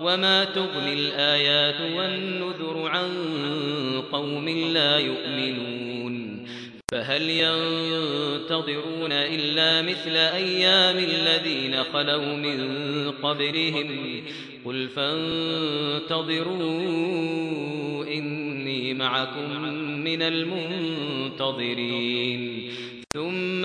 وما تغني الآيات والنذر عن قوم لا يؤمنون فهل ينتظرون إلا مثل أيام الذين خلوا من قبلهم قل فانتظروا إني معكم من المنتظرين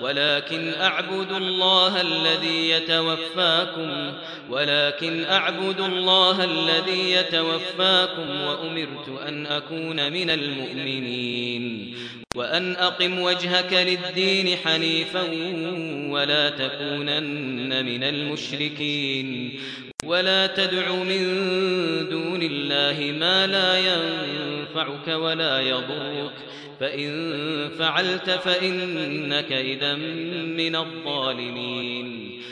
ولكن أعبد الله الذي يتوفاكم ولكن أعبد الله الذي يتوفاكم وأمرت أن أكون من المؤمنين وأن أقم وجهك للدين حنيفا ولا تكونن من المشركين ولا تدع من دون الله ما لا ينفعك ولا يضرك. فإن فعلت فإنك إذا من الظالمين.